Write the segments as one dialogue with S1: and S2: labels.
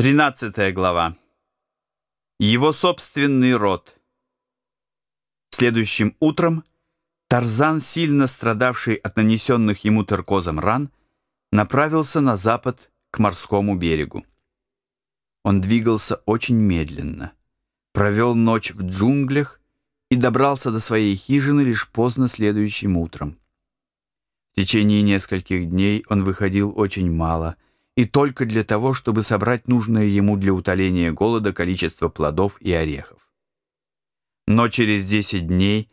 S1: Тринадцатая глава. Его собственный род. Следующим утром Тарзан, сильно страдавший от нанесенных ему теркозом ран, направился на запад к морскому берегу. Он двигался очень медленно, провел ночь в джунглях и добрался до своей хижины лишь поздно следующим утром. В течение нескольких дней он выходил очень мало — и только для того, чтобы собрать нужное ему для утоления голода количество плодов и орехов. Но через 10 дней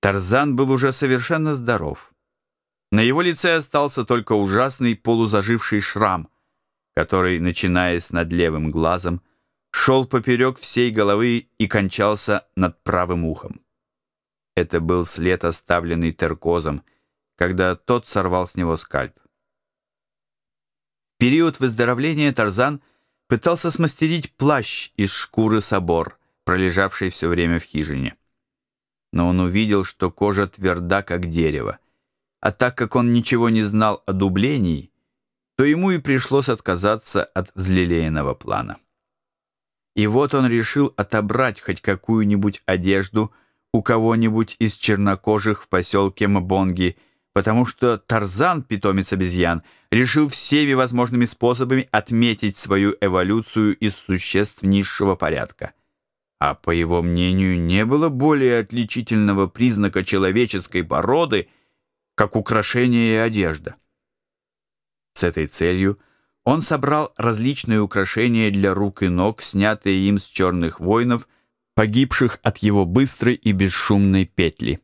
S1: Тарзан был уже совершенно здоров. На его лице остался только ужасный полузаживший шрам, который, начинаясь над левым глазом, шел поперек всей головы и кончался над правым ухом. Это был след, оставленный Теркозом, когда тот сорвал с него скальп период выздоровления Тарзан пытался смастерить плащ из шкуры собор, пролежавший все время в хижине. Но он увидел, что кожа тверда, как дерево. А так как он ничего не знал о дублении, то ему и пришлось отказаться от взлелеянного плана. И вот он решил отобрать хоть какую-нибудь одежду у кого-нибудь из чернокожих в поселке Мбонги, потому что Тарзан, питомец обезьян, решил всеми возможными способами отметить свою эволюцию из существ низшего порядка. А по его мнению, не было более отличительного признака человеческой породы, как украшение и одежда. С этой целью он собрал различные украшения для рук и ног, снятые им с черных воинов, погибших от его быстрой и бесшумной петли.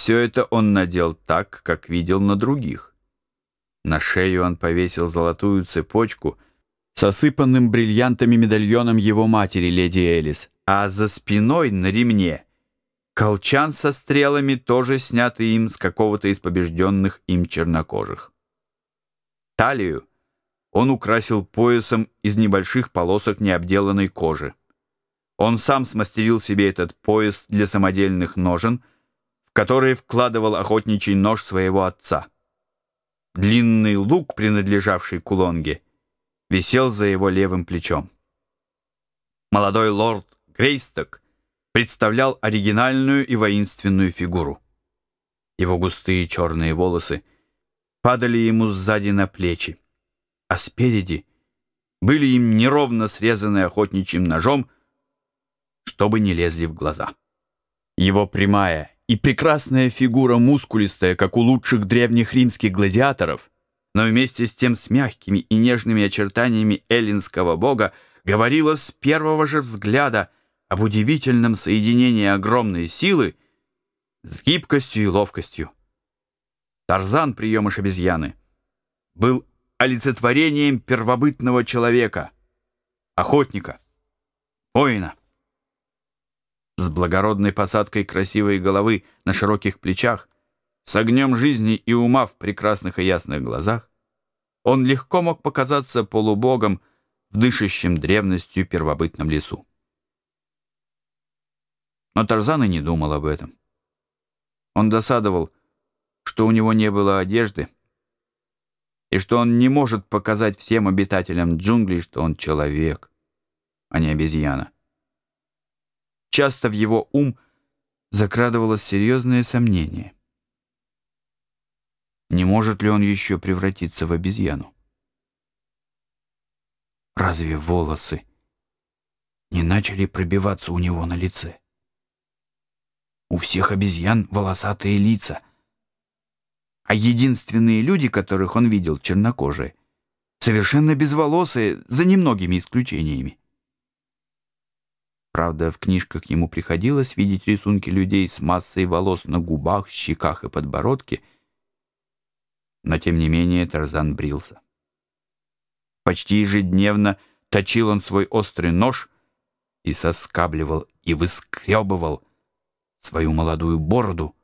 S1: Все это он надел так, как видел на других. На шею он повесил золотую цепочку с осыпанным бриллиантами медальоном его матери, леди Элис, а за спиной на ремне колчан со стрелами, тоже снятый им с какого-то из побежденных им чернокожих. Талию он украсил поясом из небольших полосок необделанной кожи. Он сам смастерил себе этот пояс для самодельных ножен — в которые вкладывал охотничий нож своего отца. Длинный лук, принадлежавший Кулонге, висел за его левым плечом. Молодой лорд Грейсток представлял оригинальную и воинственную фигуру. Его густые черные волосы падали ему сзади на плечи, а спереди были им неровно срезаны охотничьим ножом, чтобы не лезли в глаза. Его прямая и прекрасная фигура мускулистая, как у лучших древних римских гладиаторов, но вместе с тем с мягкими и нежными очертаниями эллинского бога говорила с первого же взгляда об удивительном соединении огромной силы с гибкостью и ловкостью. Тарзан, приемыш обезьяны, был олицетворением первобытного человека, охотника, воина с благородной посадкой красивой головы на широких плечах, с огнем жизни и ума в прекрасных и ясных глазах, он легко мог показаться полубогом в дышащем древностью первобытном лесу. Но Тарзан и не думал об этом. Он досадовал, что у него не было одежды, и что он не может показать всем обитателям джунглей, что он человек, а не обезьяна. Часто в его ум закрадывалось серьезное сомнение. Не может ли он еще превратиться в обезьяну? Разве волосы не начали пробиваться у него на лице? У всех обезьян волосатые лица, а единственные люди, которых он видел, чернокожие, совершенно безволосые, за немногими исключениями. Правда, в книжках ему приходилось видеть рисунки людей с массой волос на губах, щеках и подбородке, но тем не менее Тарзан брился. Почти ежедневно точил он свой острый нож и соскабливал и выскребывал свою молодую бороду,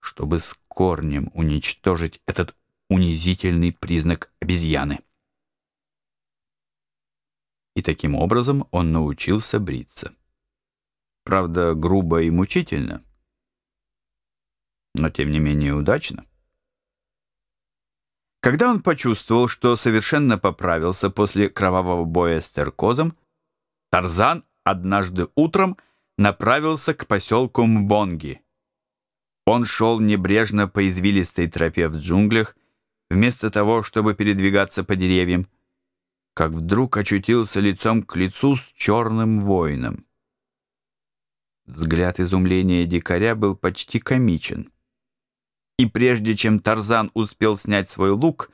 S1: чтобы с корнем уничтожить этот унизительный признак обезьяны. И таким образом он научился бриться. Правда, грубо и мучительно, но тем не менее удачно. Когда он почувствовал, что совершенно поправился после кровавого боя с Теркозом, Тарзан однажды утром направился к поселку Мбонги. Он шел небрежно по извилистой тропе в джунглях, вместо того, чтобы передвигаться по деревьям, как вдруг очутился лицом к лицу с черным воином. Взгляд изумления дикаря был почти комичен. И прежде чем Тарзан успел снять свой лук,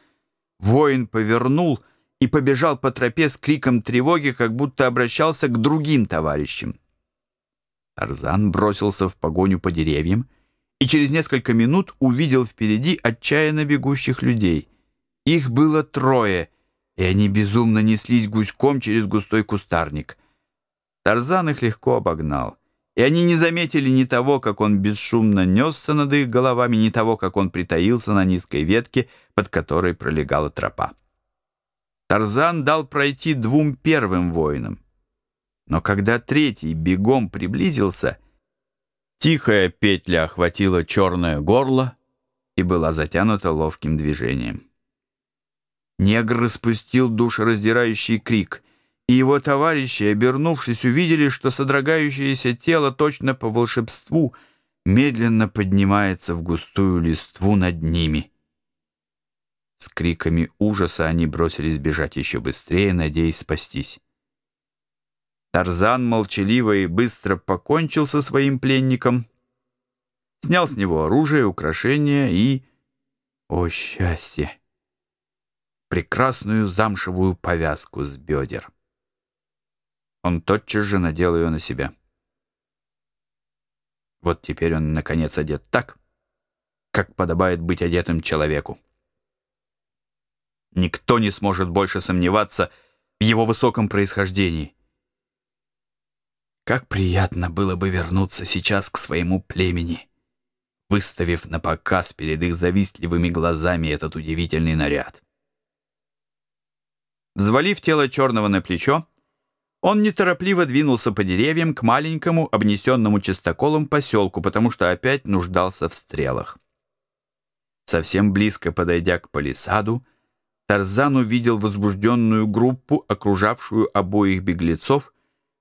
S1: воин повернул и побежал по тропе с криком тревоги, как будто обращался к другим товарищам. Тарзан бросился в погоню по деревьям и через несколько минут увидел впереди отчаянно бегущих людей. Их было трое, и они безумно неслись гуськом через густой кустарник. Тарзан их легко обогнал и они не заметили ни того, как он бесшумно несся над их головами, ни того, как он притаился на низкой ветке, под которой пролегала тропа. Тарзан дал пройти двум первым воинам. Но когда третий бегом приблизился, тихая петля охватила черное горло и была затянута ловким движением. Негр распустил душераздирающий крик — и его товарищи, обернувшись, увидели, что содрогающееся тело точно по волшебству медленно поднимается в густую листву над ними. С криками ужаса они бросились бежать еще быстрее, надеясь спастись. Тарзан молчаливо и быстро покончил со своим пленником, снял с него оружие, украшения и... О, счастье! Прекрасную замшевую повязку с бедер. Он тотчас же надел ее на себя. Вот теперь он, наконец, одет так, как подобает быть одетым человеку. Никто не сможет больше сомневаться в его высоком происхождении. Как приятно было бы вернуться сейчас к своему племени, выставив на показ перед их завистливыми глазами этот удивительный наряд. Взвалив тело черного на плечо, он неторопливо двинулся по деревьям к маленькому, обнесенному чистоколом поселку, потому что опять нуждался в стрелах. Совсем близко подойдя к палисаду, Тарзан увидел возбужденную группу, окружавшую обоих беглецов,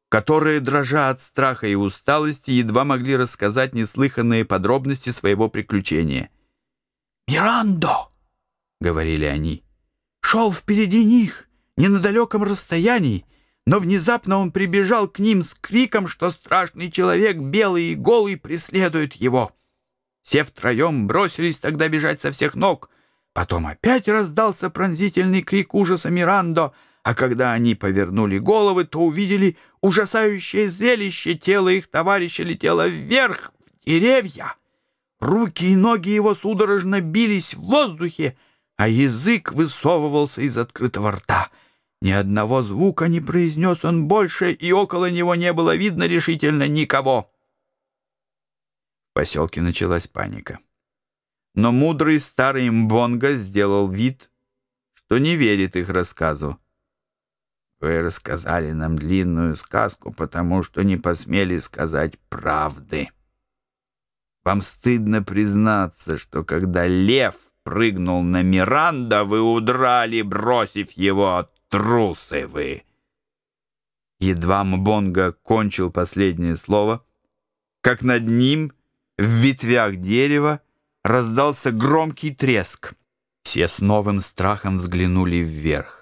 S1: которые, дрожа от страха и усталости, едва могли рассказать неслыханные подробности своего приключения.
S2: «Мирандо!» — говорили они. «Шел впереди них, не на далеком расстоянии, но внезапно он прибежал к ним с криком, что страшный человек, белый и голый, преследует его. Все втроем бросились тогда бежать со всех ног. Потом опять раздался пронзительный крик ужаса Мирандо, а когда они повернули головы, то увидели ужасающее зрелище. Тело их товарища летело вверх, в деревья. Руки и ноги его судорожно бились в воздухе, а язык высовывался из открытого рта — ни одного звука не произнес он больше, и около него не было видно решительно никого.
S1: В поселке началась паника. Но мудрый старый Мбонга сделал вид, что не верит их рассказу. «Вы рассказали нам длинную сказку, потому что не посмели сказать правды. Вам стыдно признаться, что когда лев прыгнул на Миранда, вы удрали, бросив его от трусы вы!» Едва Мбонга кончил последнее слово, как над ним в ветвях дерева раздался громкий треск. Все с новым страхом взглянули вверх.